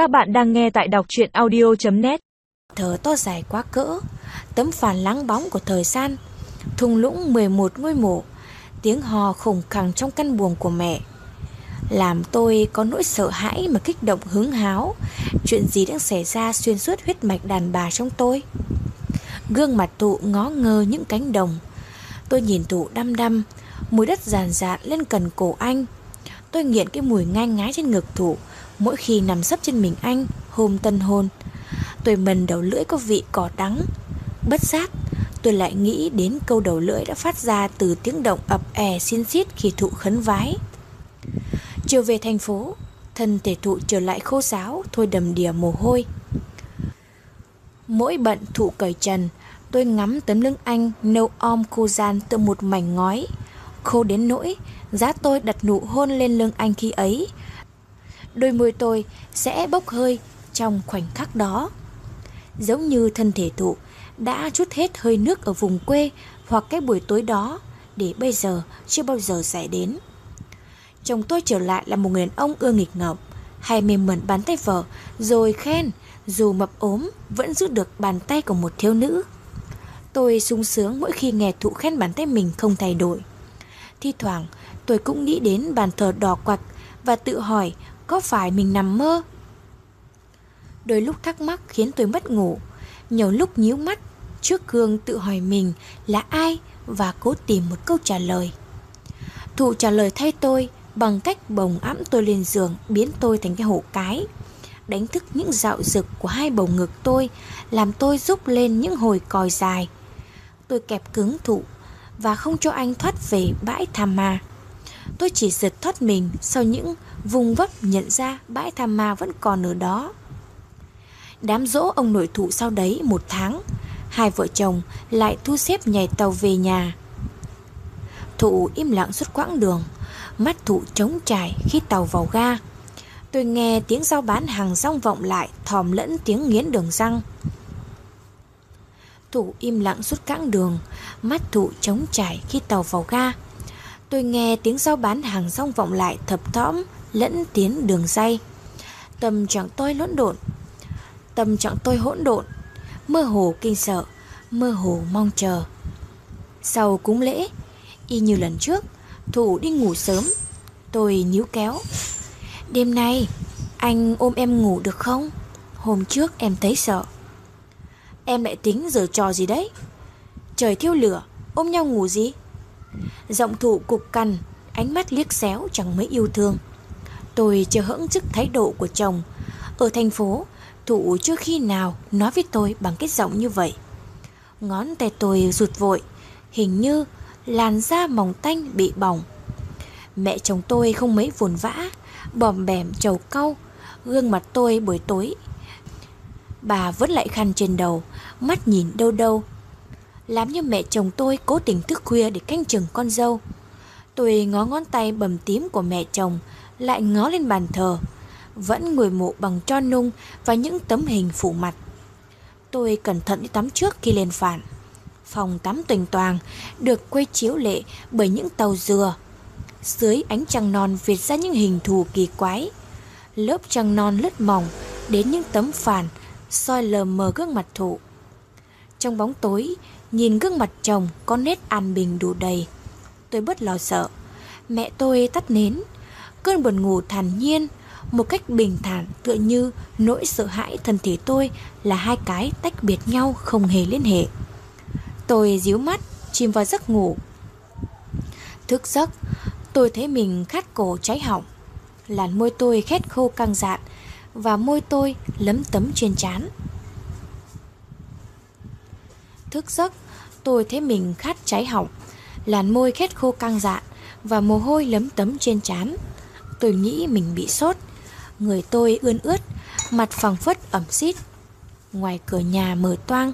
Các bạn đang nghe tại đọc truyện audio.net Thở to dài quá cỡ, Tấm phản lắng bóng của thời gian, Thung lũng 11 ngôi mộ, Tiếng hò khủng khẳng trong căn buồng của mẹ. Làm tôi có nỗi sợ hãi mà kích động hứng háo, Chuyện gì đang xảy ra xuyên suốt huyết mạch đàn bà trong tôi. Gương mặt tụ ngó ngơ những cánh đồng, Tôi nhìn tụ đăm đăm, Mùi đất giàn dạn lên cần cổ anh. Tôi nghiện cái mùi ngai ngái trên ngực thụ Mỗi khi nằm sấp trên mình anh, Hôm tân hôn. Tôi mần đầu lưỡi có vị cỏ đắng. Bất giác, Tôi lại nghĩ đến câu đầu lưỡi đã phát ra Từ tiếng động ập è xin xiết khi thụ khấn vái. Chiều về thành phố, Thân thể thụ trở lại khô sáo, Thôi đầm đìa mồ hôi. Mỗi bận thụ cởi trần, Tôi ngắm tấm lưng anh nâu om khô gian tựa một mảnh ngói. Khô đến nỗi, Giá tôi đặt nụ hôn lên lưng anh khi ấy Đôi môi tôi sẽ bốc hơi trong khoảnh khắc đó Giống như thân thể thụ đã chút hết hơi nước ở vùng quê hoặc cái buổi tối đó để bây giờ chưa bao giờ xảy đến. Chồng tôi trở lại là một người đàn ông ưa nghịch ngợm, hay mềm mẩn bàn tay vợ, rồi khen, dù mập ốm vẫn giữ được bàn tay của một thiếu nữ. Tôi sung sướng mỗi khi nghe thụ khen bàn tay mình không thay đổi. Thi thoảng tôi cũng nghĩ đến bàn thờ đỏ quạch và tự hỏi có phải mình nằm mơ. Đôi lúc thắc mắc khiến tôi mất ngủ, nhiều lúc nhíu mắt trước gương tự hỏi mình là ai và cố tìm một câu trả lời. Thụ trả lời thay tôi bằng cách bồng ẵm tôi lên giường biến tôi thành cái hổ cái. Đánh thức những dạo rực của hai bầu ngực tôi làm tôi rúc lên những hồi còi dài. Tôi kẹp cứng thụ và không cho anh thoát về bãi tham ma. Tôi chỉ giật thoát mình sau những vùng vấp nhận ra bãi tham ma vẫn còn ở đó. Đám dỗ ông nội thụ sau đấy một tháng, hai vợ chồng lại thu xếp nhảy tàu về nhà. Thụ im lặng suốt quãng đường, mắt thụ trống trải khi tàu vào ga. Tôi nghe tiếng giao bán hàng rong vọng lại thòm lẫn tiếng nghiến đường răng. Thụ im lặng suốt quãng đường, mắt thụ trống trải khi tàu vào ga. Tôi nghe tiếng giao bán hàng rong vọng lại thập thõm lẫn tiếng đường dây. Tâm trạng tôi lẫn độn. Tâm trạng tôi hỗn độn, mơ hồ kinh sợ, mơ hồ mong chờ. Sau cúng lễ, y như lần trước, thủ đi ngủ sớm. Tôi níu kéo. Đêm nay, anh ôm em ngủ được không? Hôm trước em thấy sợ. Em lại tính giờ trò gì đấy? Trời thiêu lửa, ôm nhau ngủ gì? Giọng thụ cục cằn, ánh mắt liếc xéo chẳng mấy yêu thương. Tôi chưa hững trước thái độ của chồng. Ở thành phố, thụ chưa khi nào nói với tôi bằng cái giọng như vậy. Ngón tay tôi rụt vội, hình như làn da mỏng tanh bị bỏng. Mẹ chồng tôi không mấy vồn vã, bòm bèm trầu cau, gương mặt tôi buổi tối. Bà vẫn lại khăn trên đầu, mắt nhìn đâu đâu. Làm như mẹ chồng tôi cố tình thức khuya để canh chừng con dâu. Tôi ngó ngón tay bầm tím của mẹ chồng, lại ngó lên bàn thờ. Vẫn ngồi mộ bằng cho nung và những tấm hình phủ mặt. Tôi cẩn thận đi tắm trước khi lên phản. Phòng tắm tuỳnh toàn được quay chiếu lệ bởi những tàu dừa. Dưới ánh trăng non việt ra những hình thù kỳ quái. Lớp trăng non lướt mỏng đến những tấm phản soi lờ mờ gương mặt thụ. Trong bóng tối, nhìn gương mặt chồng có nét an bình đủ đầy. Tôi bất lo sợ. Mẹ tôi tắt nến. Cơn buồn ngủ thản nhiên, một cách bình thản tựa như nỗi sợ hãi thân thể tôi là hai cái tách biệt nhau không hề liên hệ. Tôi díu mắt, chìm vào giấc ngủ. Thức giấc, tôi thấy mình khát cổ cháy họng. Làn môi tôi khét khô căng dạn và môi tôi lấm tấm trên chán. Thức giấc, tôi thấy mình khát cháy họng, làn môi khét khô căng dạn và mồ hôi lấm tấm trên trán. Tôi nghĩ mình bị sốt, người tôi ươn ướt, mặt phẳng phất ẩm xít. Ngoài cửa nhà mở toang,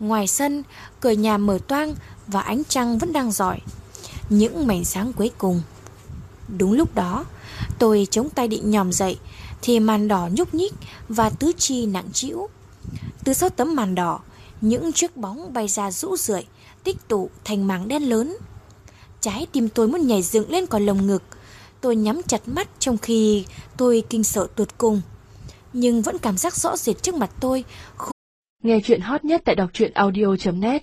ngoài sân, cửa nhà mở toang và ánh trăng vẫn đang giỏi Những mảnh sáng cuối cùng. Đúng lúc đó, tôi chống tay định nhòm dậy thì màn đỏ nhúc nhích và tứ chi nặng trĩu. Từ sau tấm màn đỏ, những chiếc bóng bay ra rũ rượi, tích tụ thành mảng đen lớn. Trái tim tôi muốn nhảy dựng lên khỏi lồng ngực. Tôi nhắm chặt mắt trong khi tôi kinh sợ tuột cùng. nhưng vẫn cảm giác rõ rệt trước mặt tôi. Nghe chuyện hot nhất tại đọc truyện audio.net